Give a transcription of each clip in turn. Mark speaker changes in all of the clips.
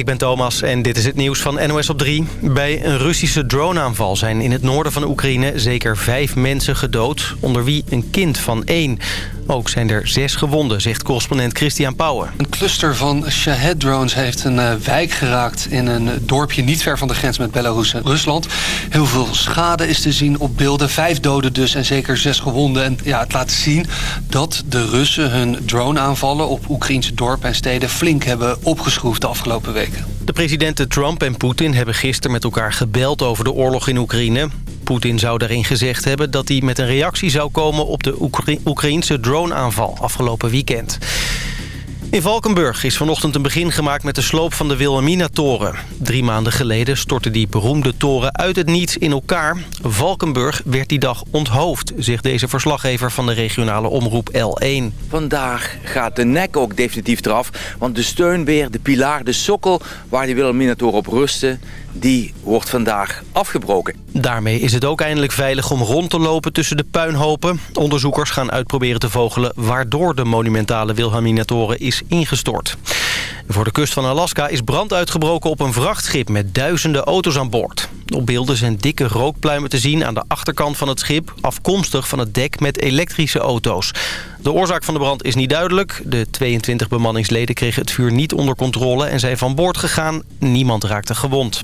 Speaker 1: Ik ben Thomas en dit is het nieuws van NOS op 3. Bij een Russische droneaanval zijn in het noorden van Oekraïne zeker vijf mensen gedood, onder wie een kind van één. Ook zijn er zes gewonden, zegt correspondent Christian Pauwen.
Speaker 2: Een cluster van Shahed-drones heeft een uh, wijk geraakt... in een dorpje niet ver van de grens met Belarus en Rusland. Heel veel schade is te zien op beelden. Vijf doden dus en zeker zes gewonden. En ja, het laat zien dat de Russen hun droneaanvallen... op Oekraïnse dorpen en steden flink hebben opgeschroefd de afgelopen weken.
Speaker 1: De presidenten Trump en Poetin hebben gisteren met elkaar gebeld over de oorlog in Oekraïne. Poetin zou daarin gezegd hebben dat hij met een reactie zou komen op de Oekra Oekraïnse droneaanval afgelopen weekend. In Valkenburg is vanochtend een begin gemaakt met de sloop van de Wilhelmina-toren. Drie maanden geleden stortte die beroemde toren uit het niets in elkaar. Valkenburg werd die dag onthoofd, zegt deze verslaggever van de regionale omroep L1.
Speaker 3: Vandaag gaat de nek ook definitief eraf, want de steunbeer, de pilaar, de sokkel waar die Wilhelmina-toren op rustte die wordt vandaag afgebroken.
Speaker 1: Daarmee is het ook eindelijk veilig om rond te lopen tussen de puinhopen. Onderzoekers gaan uitproberen te vogelen waardoor de monumentale Wilhelminatoren is ingestort. Voor de kust van Alaska is brand uitgebroken op een vrachtschip met duizenden auto's aan boord. Op beelden zijn dikke rookpluimen te zien aan de achterkant van het schip... afkomstig van het dek met elektrische auto's. De oorzaak van de brand is niet duidelijk. De 22 bemanningsleden kregen het vuur niet onder controle en zijn van boord gegaan. Niemand raakte gewond.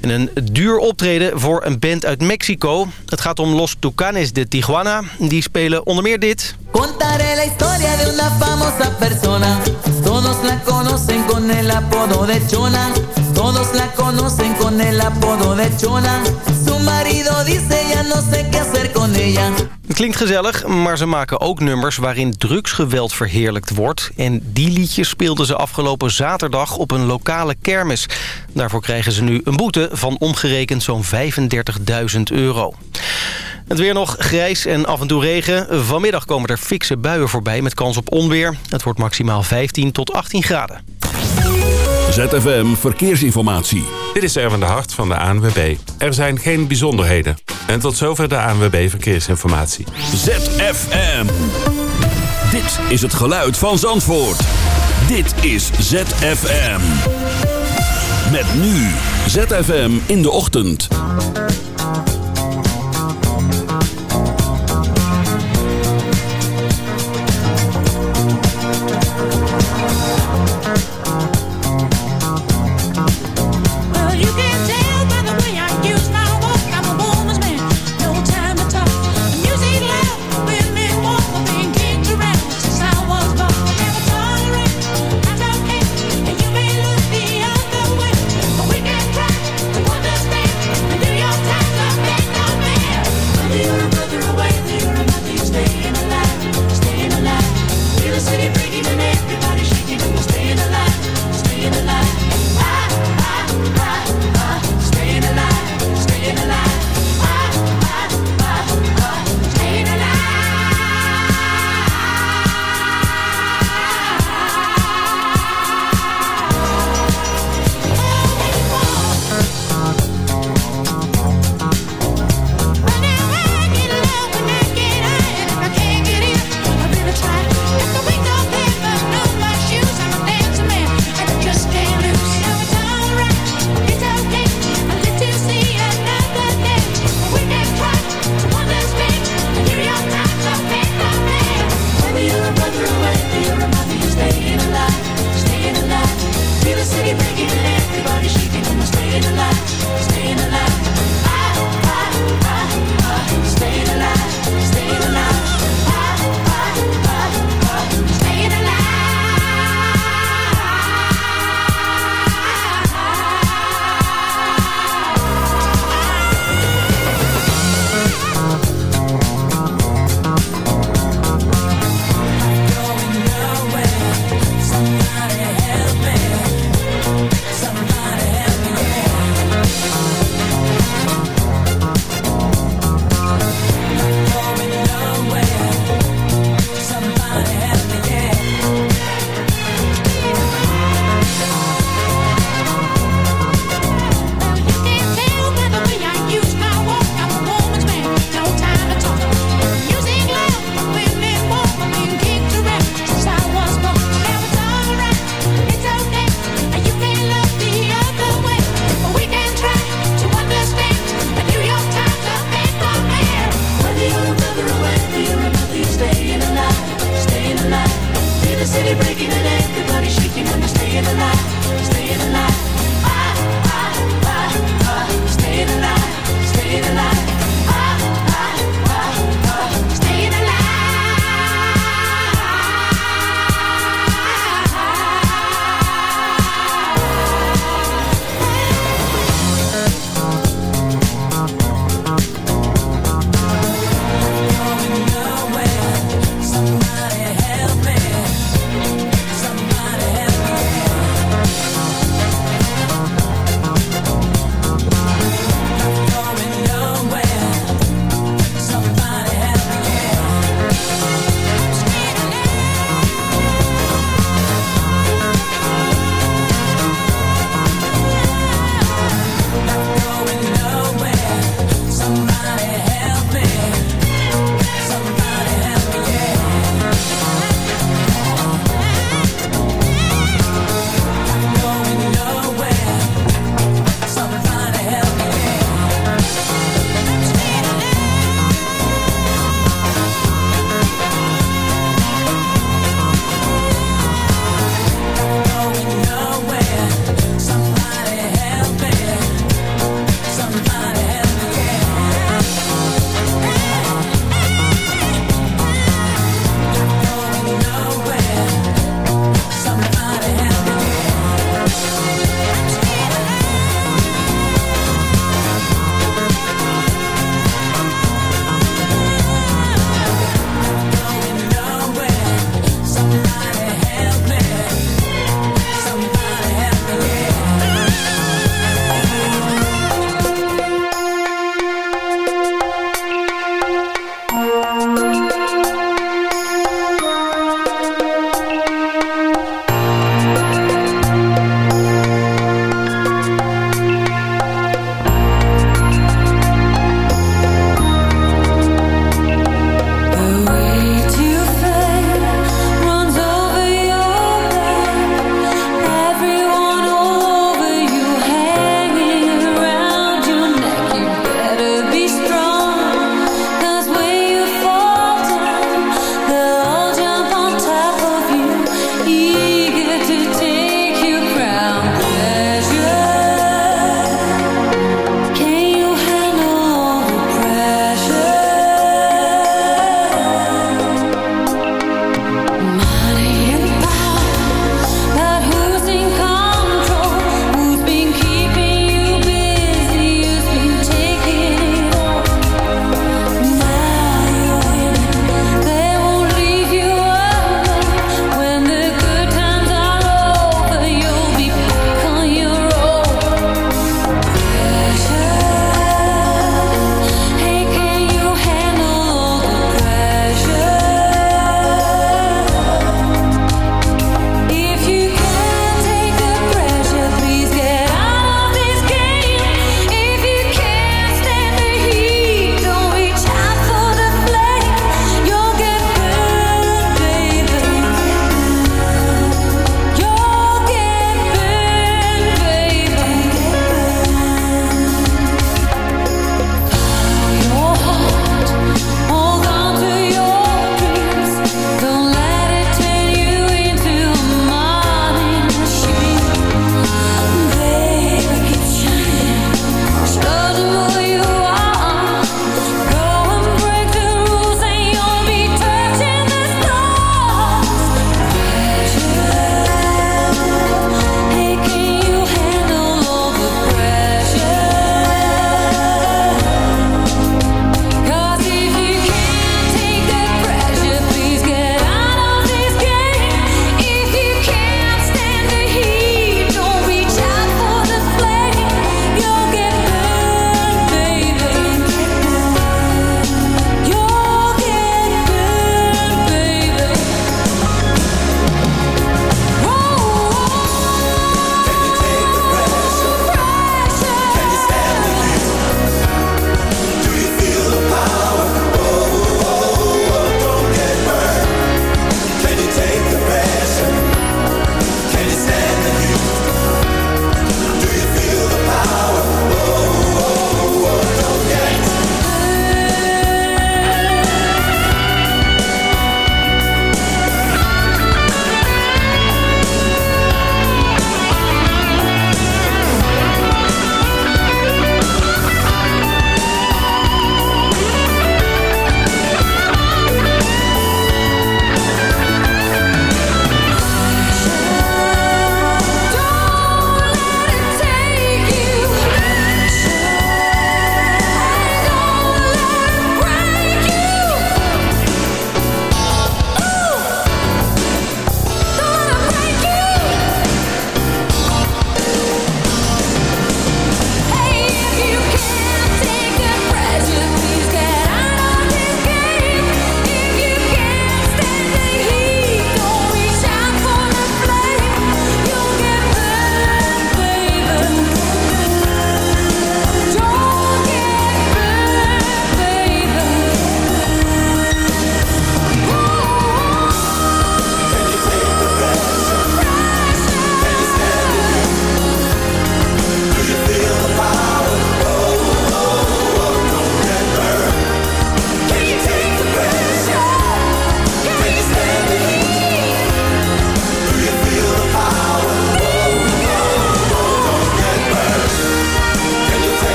Speaker 1: En een duur optreden voor een band uit Mexico. Het gaat om Los Tucanes de Tijuana. Die spelen onder meer dit. Contaré la historia de una famosa persona. Todos la conocen con el apodo de Chona. Todos la conocen con el apodo de Chona. Su marido dice ya no sé qué hacer con ella. Het klinkt gezellig, maar ze maken ook nummers waarin drugsgeweld verheerlijkt wordt. En die liedjes speelden ze afgelopen zaterdag op een lokale kermis. Daarvoor krijgen ze nu een boete van omgerekend zo'n 35.000 euro. Het weer nog grijs en af en toe regen. Vanmiddag komen er fikse buien voorbij met kans op onweer. Het wordt maximaal 15 tot 18 graden.
Speaker 4: ZFM Verkeersinformatie.
Speaker 5: Dit is Erwin de Hart van de ANWB. Er zijn geen bijzonderheden. En tot zover de ANWB Verkeersinformatie.
Speaker 4: ZFM. Dit is het geluid van Zandvoort. Dit is ZFM. Met nu ZFM in de ochtend.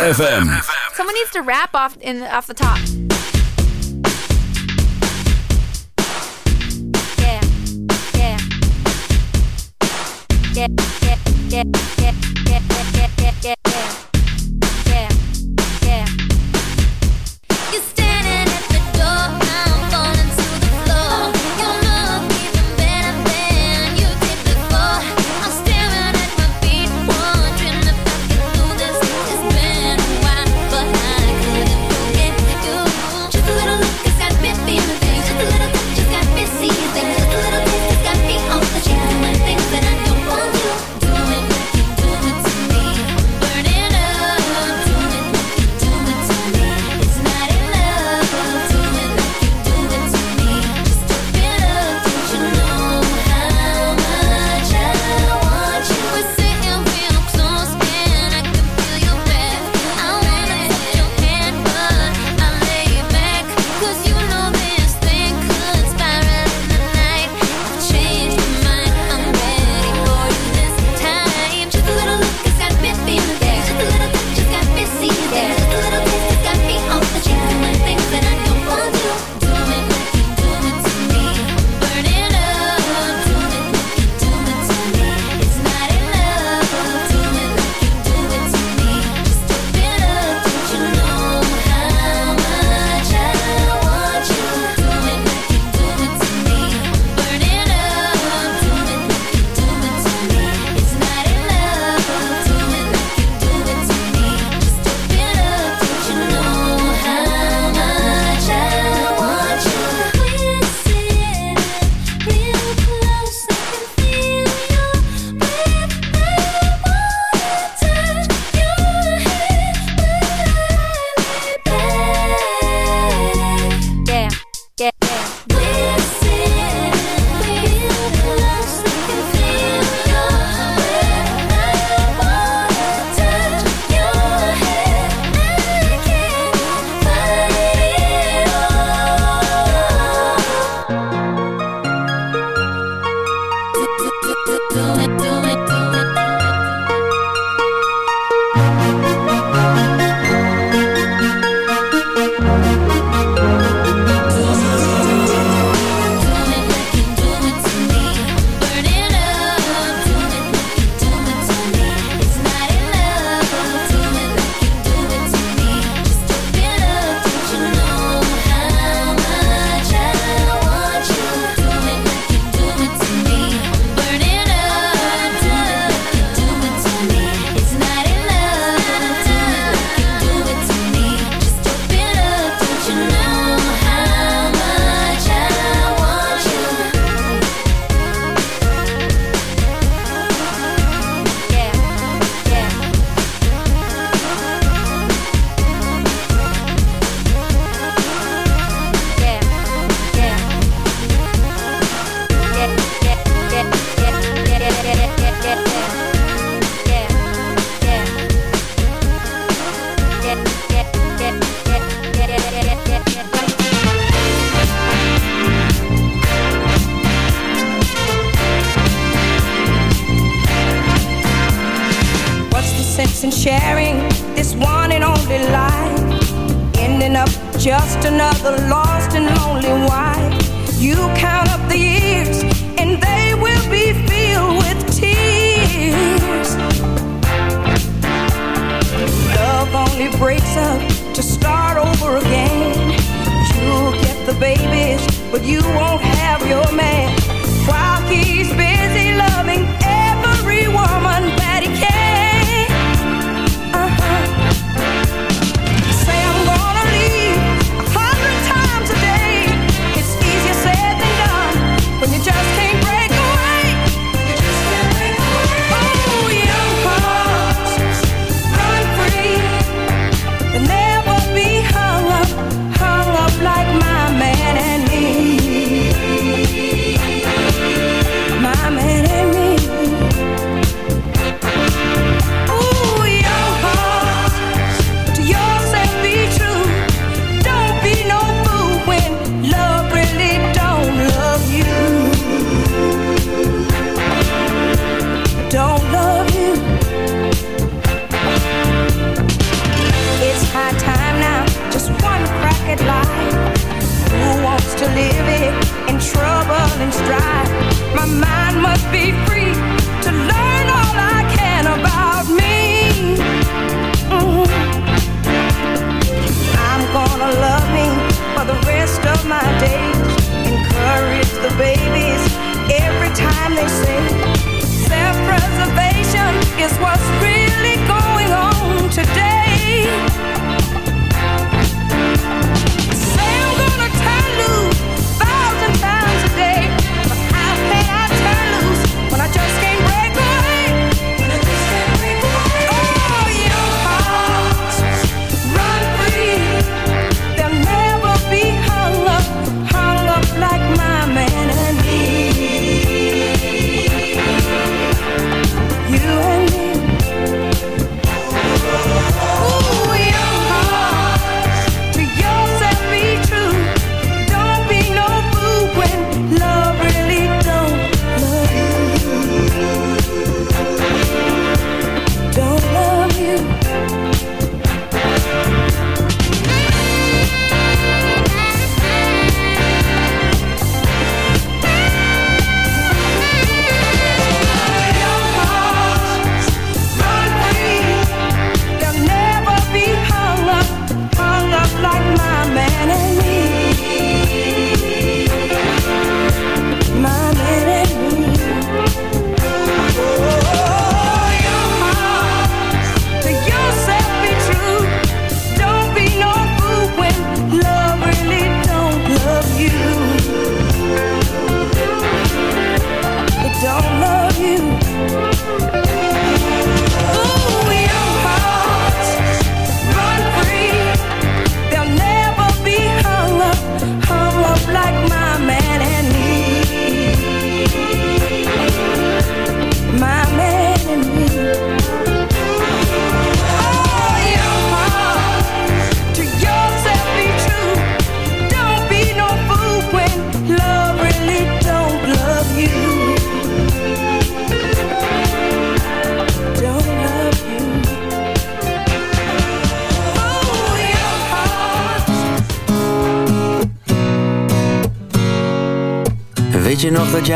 Speaker 6: FM.
Speaker 7: Someone needs to rap off in off the top. do it, do it.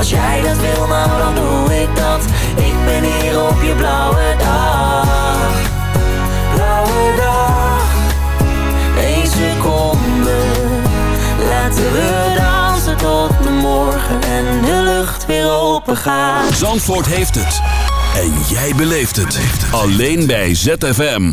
Speaker 8: Als jij dat wil, nou dan doe ik dat Ik ben hier op je blauwe dag Blauwe dag Eén seconde Laten we dansen tot de morgen En de lucht weer open gaat
Speaker 6: Zandvoort heeft het. En jij beleeft het. Alleen bij ZFM.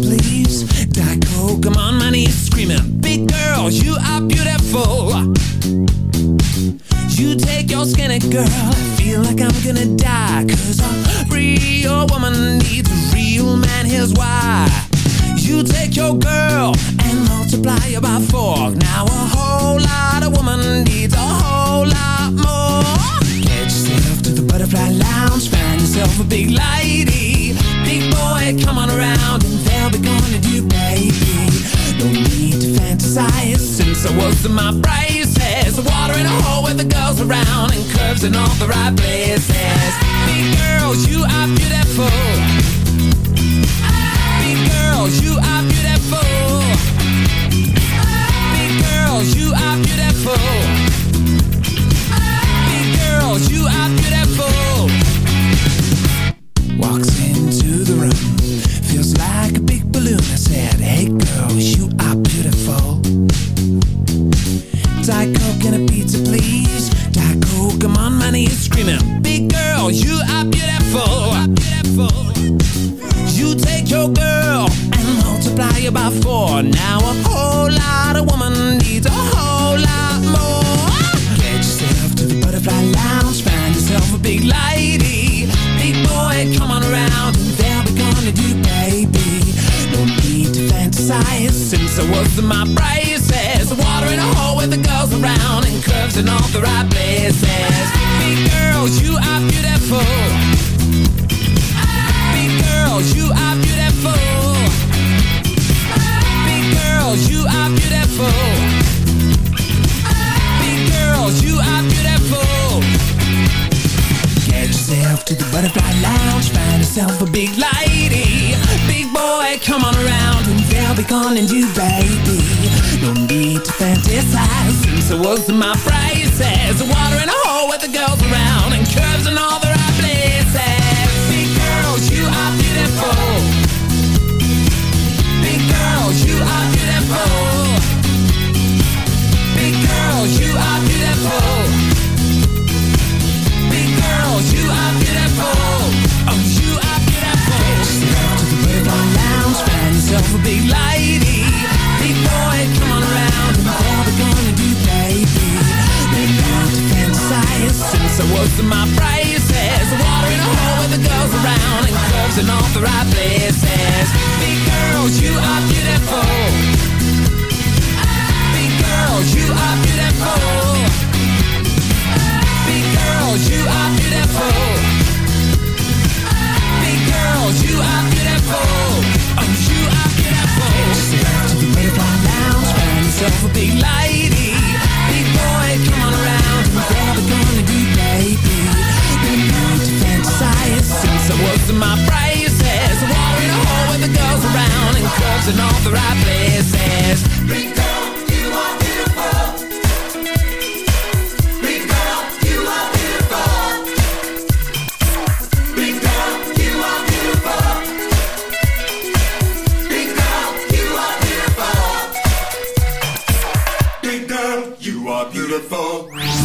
Speaker 9: please. die, Coke, I'm on my knees screaming. Big girl, you are beautiful. You
Speaker 10: take your skinny girl, I feel like I'm gonna die. Cause a real woman needs a real man, here's why. You take your girl and multiply her by four. Now a whole lot of woman needs a whole lot more. Get yourself to the butterfly lounge, find yourself a big lady. Big boy, come on around and they'll gonna do, baby. No need to fantasize since I was in my braces. Water in a hole with the girls around and curves in all the right places. Big girls, you are beautiful. Big girls, you are beautiful. Big girls, you are beautiful. The right places. Big girls, you are beautiful. Big girls, you are beautiful. Big girls, you are beautiful. Big girls, you are beautiful. Get yourself to the butterfly lounge, find yourself a big lady. Big boy, come on around and they'll be calling you baby. No need to fantasize was my braces. Water in a hole with the girls in my braces. Water in a hole with the girls around and curves in all the right places. Big girls, you are beautiful. Big girls, you are beautiful. Big girls, you are beautiful. Big girls, you are beautiful. Oh, you are beautiful. Step to the butterfly lounge, find yourself a big lady. Big boy, come on around we gonna do, baby? I was in my braces. In a with the girls around and in all the right places.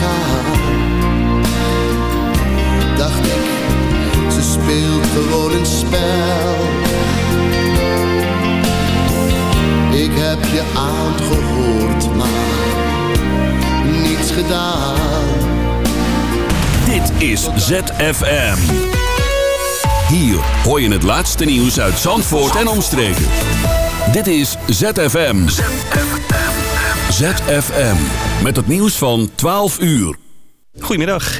Speaker 11: Gaan, dacht ik, ze speelt gewoon een spel. Ik heb je aangehoord, maar niets gedaan.
Speaker 6: Dit is ZFM. Hier hoor je het laatste nieuws uit Zandvoort en omstreken. Dit is ZFM. ZFM. Met het nieuws van 12 uur.
Speaker 1: Goedemiddag,